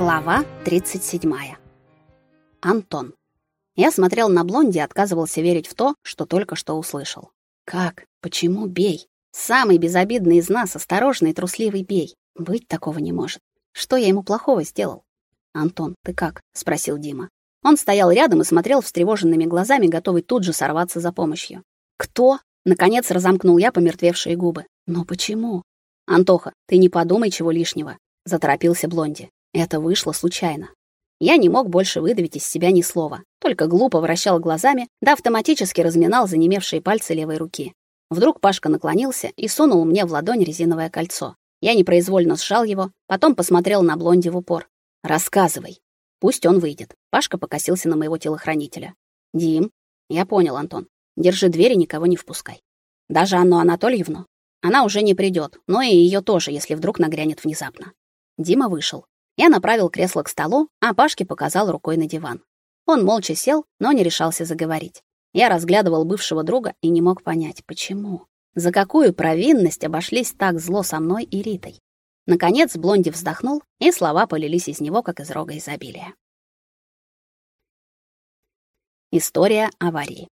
Глава 37. Антон. Я смотрел на блонди и отказывался верить в то, что только что услышал. Как? Почему бей? Самый безобидный из нас, осторожный трусливый бей. Быть такого не может. Что я ему плохого сделал? Антон, ты как? спросил Дима. Он стоял рядом и смотрел встревоженными глазами, готовый тут же сорваться за помощью. Кто? Наконец разомкнул я помертвевшие губы. Но почему? Антоха, ты не подумай чего лишнего, заторопился блонди. Это вышло случайно. Я не мог больше выдавить из себя ни слова, только глупо вращал глазами, да автоматически разминал занемевшие пальцы левой руки. Вдруг Пашка наклонился и сунул мне в ладонь резиновое кольцо. Я непроизвольно сжал его, потом посмотрел на блонди в упор. Рассказывай. Пусть он выйдет. Пашка покосился на моего телохранителя. Дим, я понял, Антон. Держи дверь и никого не впускай. Даже Анну Анатольевну. Она уже не придет, но и ее тоже, если вдруг нагрянет внезапно. Дима вышел. Я направил кресло к столу, а Пашке показал рукой на диван. Он молча сел, но не решался заговорить. Я разглядывал бывшего друга и не мог понять, почему. За какую провинность обошлись так зло со мной и Ритой? Наконец Блонди вздохнул, и слова полились из него, как из рога изобилия. История аварии.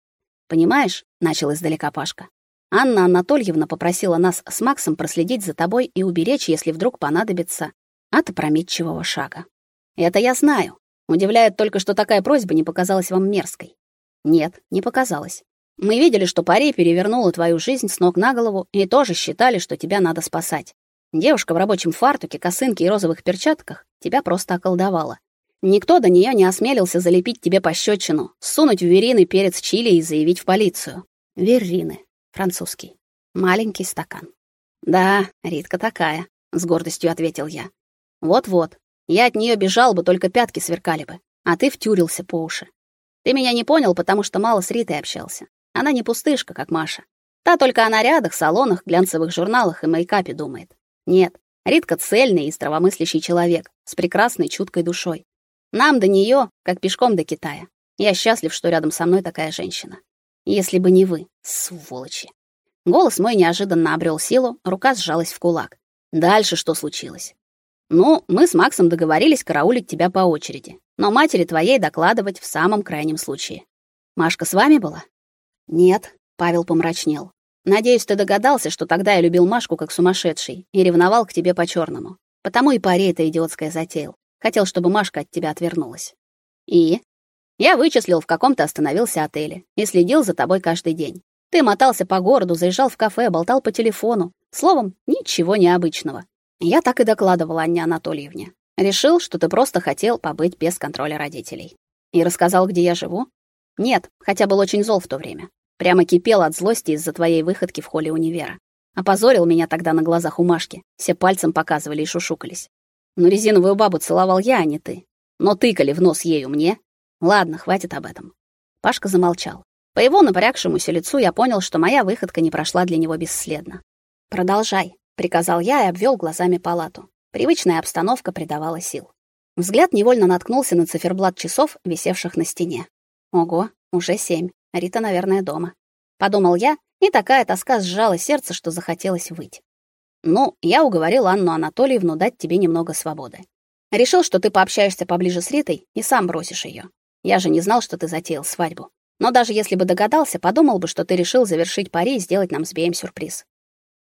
Понимаешь, начал издалека Пашка. Анна Анатольевна попросила нас с Максом проследить за тобой и уберечь, если вдруг понадобится от опрометчивого шага. Это я знаю. Удивляет только, что такая просьба не показалась вам мерзкой. Нет, не показалась. Мы видели, что паре перевернула твою жизнь с ног на голову и тоже считали, что тебя надо спасать. Девушка в рабочем фартуке, косынке и розовых перчатках тебя просто околдовала. Никто до нее не осмелился залепить тебе пощечину, сунуть в верины перец чили и заявить в полицию. Верины, французский. Маленький стакан. Да, Ритка такая, с гордостью ответил я. Вот-вот. Я от нее бежал бы, только пятки сверкали бы. А ты втюрился по уши. Ты меня не понял, потому что мало с Ритой общался. Она не пустышка, как Маша. Та только о нарядах, салонах, глянцевых журналах и мейкапе думает. Нет, Ритка цельный и здравомыслящий человек с прекрасной чуткой душой. Нам до нее, как пешком до Китая. Я счастлив, что рядом со мной такая женщина. Если бы не вы, сволочи. Голос мой неожиданно обрел силу, рука сжалась в кулак. Дальше что случилось? Ну, мы с Максом договорились караулить тебя по очереди, но матери твоей докладывать в самом крайнем случае. Машка с вами была? Нет, Павел помрачнел. Надеюсь, ты догадался, что тогда я любил Машку как сумасшедший и ревновал к тебе по черному Потому и паре это идиотское затеял. Хотел, чтобы Машка от тебя отвернулась. И я вычислил, в каком ты остановился отеле и следил за тобой каждый день. Ты мотался по городу, заезжал в кафе, болтал по телефону. Словом, ничего необычного. Я так и докладывал Анне Анатольевне. Решил, что ты просто хотел побыть без контроля родителей. И рассказал, где я живу? Нет, хотя был очень зол в то время. Прямо кипел от злости из-за твоей выходки в холле универа. Опозорил меня тогда на глазах у Машки. Все пальцем показывали и шушукались. Но резиновую бабу целовал я, а не ты. Но тыкали в нос ею мне. Ладно, хватит об этом. Пашка замолчал. По его напрягшемуся лицу я понял, что моя выходка не прошла для него бесследно. Продолжай, приказал я и обвел глазами палату. Привычная обстановка придавала сил. Взгляд невольно наткнулся на циферблат часов, висевших на стене. Ого, уже семь. Рита, наверное, дома. Подумал я, и такая тоска сжала сердце, что захотелось выть. Ну, я уговорил Анну Анатольевну дать тебе немного свободы. Решил, что ты пообщаешься поближе с Ритой и сам бросишь ее. Я же не знал, что ты затеял свадьбу. Но даже если бы догадался, подумал бы, что ты решил завершить пари и сделать нам с Беем сюрприз.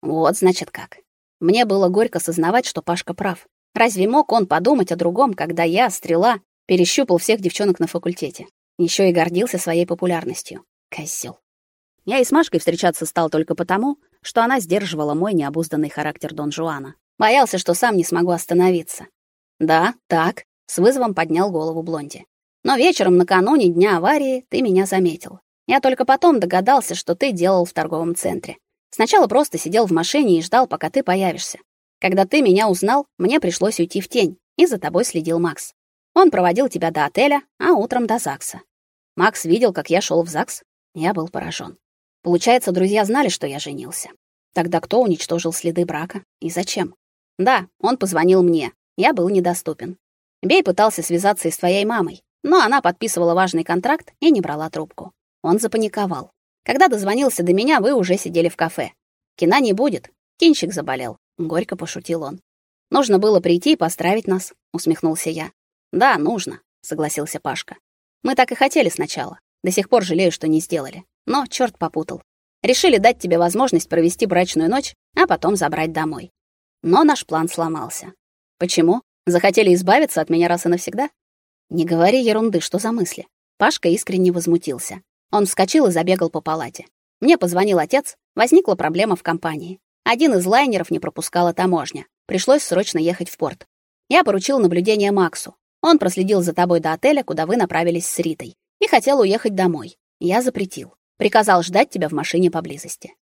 Вот, значит, как. Мне было горько сознавать, что Пашка прав. Разве мог он подумать о другом, когда я, стрела, перещупал всех девчонок на факультете? Еще и гордился своей популярностью. Козел. Я и с Машкой встречаться стал только потому, что она сдерживала мой необузданный характер Дон Жуана. Боялся, что сам не смогу остановиться. Да, так, с вызовом поднял голову Блонди. Но вечером накануне дня аварии ты меня заметил. Я только потом догадался, что ты делал в торговом центре. Сначала просто сидел в машине и ждал, пока ты появишься. Когда ты меня узнал, мне пришлось уйти в тень, и за тобой следил Макс. Он проводил тебя до отеля, а утром до ЗАГСа. Макс видел, как я шел в ЗАГС. Я был поражен. Получается, друзья знали, что я женился. Тогда кто уничтожил следы брака и зачем? Да, он позвонил мне. Я был недоступен. Бей пытался связаться и с твоей мамой, но она подписывала важный контракт и не брала трубку. Он запаниковал. Когда дозвонился до меня, вы уже сидели в кафе. Кина не будет. Кинчик заболел, горько пошутил он. Нужно было прийти и поздравить нас, усмехнулся я. Да, нужно, согласился Пашка. Мы так и хотели сначала. До сих пор жалею, что не сделали. Но черт попутал. Решили дать тебе возможность провести брачную ночь, а потом забрать домой. Но наш план сломался. Почему? Захотели избавиться от меня раз и навсегда? Не говори ерунды, что за мысли? Пашка искренне возмутился. Он вскочил и забегал по палате. Мне позвонил отец, возникла проблема в компании. Один из лайнеров не пропускала таможня. Пришлось срочно ехать в порт. Я поручил наблюдение Максу. Он проследил за тобой до отеля, куда вы направились с Ритой, и хотел уехать домой. Я запретил. Приказал ждать тебя в машине поблизости.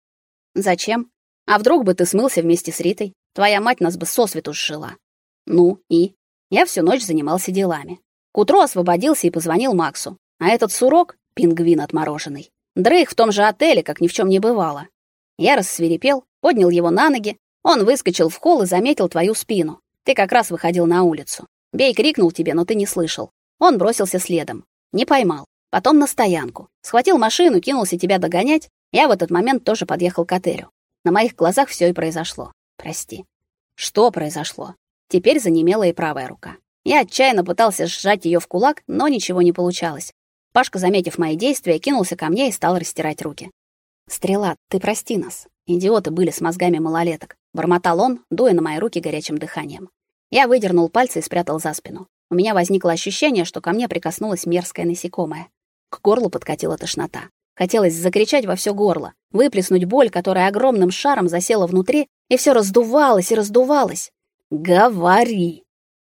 Зачем? А вдруг бы ты смылся вместе с Ритой? Твоя мать нас бы сосвету сжила. Ну, и я всю ночь занимался делами. К утру освободился и позвонил Максу. А этот сурок, пингвин отмороженный, дрых в том же отеле, как ни в чем не бывало. Я рассвирепел, поднял его на ноги. Он выскочил в холл и заметил твою спину. Ты как раз выходил на улицу. Бей крикнул тебе, но ты не слышал. Он бросился следом. Не поймал. Потом на стоянку. Схватил машину, кинулся тебя догонять. Я в этот момент тоже подъехал к отелю. На моих глазах все и произошло. Прости. Что произошло? Теперь занемела и правая рука. Я отчаянно пытался сжать ее в кулак, но ничего не получалось. Пашка, заметив мои действия, кинулся ко мне и стал растирать руки. Стрела, ты прости нас. Идиоты были с мозгами малолеток, бормотал он, дуя на мои руки горячим дыханием. Я выдернул пальцы и спрятал за спину. У меня возникло ощущение, что ко мне прикоснулось мерзкое насекомое. К горлу подкатила тошнота. Хотелось закричать во все горло, выплеснуть боль, которая огромным шаром засела внутри, и все раздувалось и раздувалось. Говори.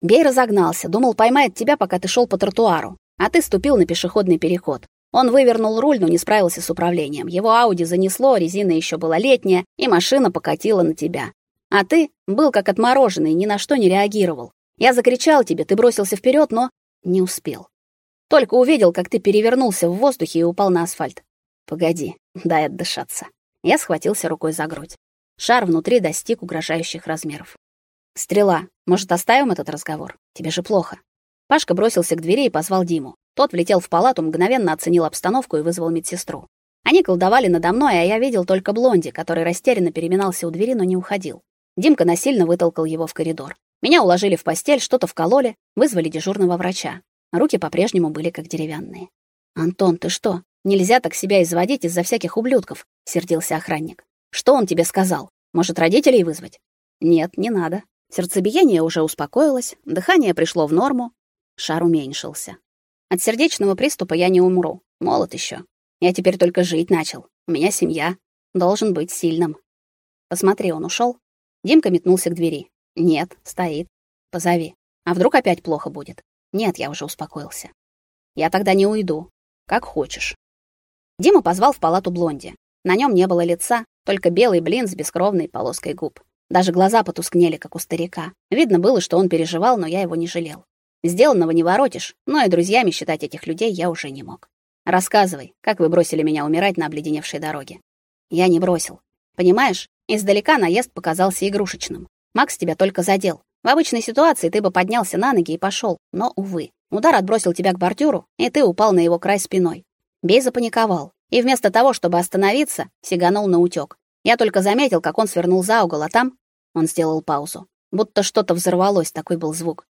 Бей разогнался, думал, поймает тебя, пока ты шел по тротуару, а ты ступил на пешеходный переход. Он вывернул руль, но не справился с управлением. Его Ауди занесло, резина еще была летняя, и машина покатила на тебя. А ты был как отмороженный, ни на что не реагировал. Я закричал тебе, ты бросился вперед, но не успел. Только увидел, как ты перевернулся в воздухе и упал на асфальт. Погоди, дай отдышаться. Я схватился рукой за грудь. Шар внутри достиг угрожающих размеров. Стрела, может, оставим этот разговор? Тебе же плохо. Пашка бросился к двери и позвал Диму. Тот влетел в палату, мгновенно оценил обстановку и вызвал медсестру. Они колдовали надо мной, а я видел только блонди, который растерянно переминался у двери, но не уходил. Димка насильно вытолкал его в коридор. Меня уложили в постель, что-то вкололи, вызвали дежурного врача. Руки по-прежнему были как деревянные. Антон, ты что? Нельзя так себя изводить из-за всяких ублюдков, сердился охранник. Что он тебе сказал? Может, родителей вызвать? Нет, не надо. Сердцебиение уже успокоилось, дыхание пришло в норму, шар уменьшился. От сердечного приступа я не умру. Молод еще. Я теперь только жить начал. У меня семья. Должен быть сильным. Посмотри, он ушел. Димка метнулся к двери. Нет, стоит. Позови. А вдруг опять плохо будет? Нет, я уже успокоился. Я тогда не уйду. Как хочешь. Дима позвал в палату блонди. На нем не было лица, только белый блин с бескровной полоской губ. Даже глаза потускнели, как у старика. Видно было, что он переживал, но я его не жалел. Сделанного не воротишь, но и друзьями считать этих людей я уже не мог. Рассказывай, как вы бросили меня умирать на обледеневшей дороге. Я не бросил. Понимаешь, издалека наезд показался игрушечным. Макс тебя только задел. В обычной ситуации ты бы поднялся на ноги и пошел, но увы. Удар отбросил тебя к бордюру, и ты упал на его край спиной. Бей запаниковал, и вместо того, чтобы остановиться, сиганул на утёк. Я только заметил, как он свернул за угол, а там он сделал паузу. Будто что-то взорвалось, такой был звук.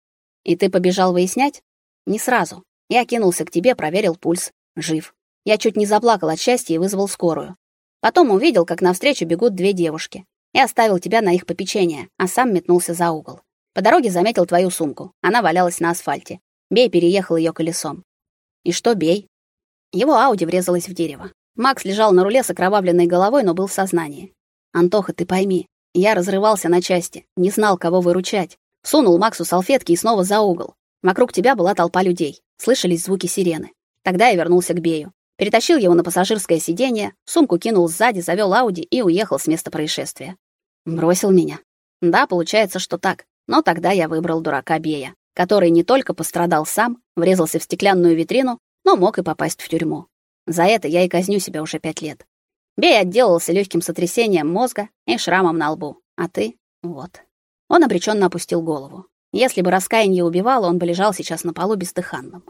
И ты побежал выяснять? Не сразу. Я кинулся к тебе, проверил пульс. Жив. Я чуть не заплакал от счастья и вызвал скорую. Потом увидел, как навстречу бегут две девушки. И оставил тебя на их попечение, а сам метнулся за угол. По дороге заметил твою сумку. Она валялась на асфальте. Бей переехал ее колесом. И что бей? Его Ауди врезалась в дерево. Макс лежал на руле с окровавленной головой, но был в сознании. Антоха, ты пойми, я разрывался на части, не знал, кого выручать. Сунул Максу салфетки и снова за угол. Вокруг тебя была толпа людей. Слышались звуки сирены. Тогда я вернулся к Бею. Перетащил его на пассажирское сиденье, сумку кинул сзади, завёл Ауди и уехал с места происшествия. Бросил меня. Да, получается, что так. Но тогда я выбрал дурака Бея, который не только пострадал сам, врезался в стеклянную витрину, но мог и попасть в тюрьму. За это я и казню себя уже пять лет. Бей отделался легким сотрясением мозга и шрамом на лбу. А ты? Вот. Он обреченно опустил голову. Если бы раскаяние убивало, он бы лежал сейчас на полу бездыханным.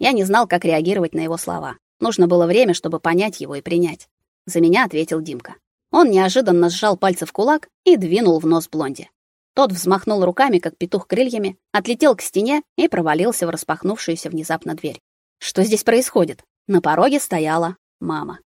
Я не знал, как реагировать на его слова. Нужно было время, чтобы понять его и принять. За меня ответил Димка. Он неожиданно сжал пальцы в кулак и двинул в нос блонди. Тот взмахнул руками, как петух крыльями, отлетел к стене и провалился в распахнувшуюся внезапно дверь. Что здесь происходит? На пороге стояла мама.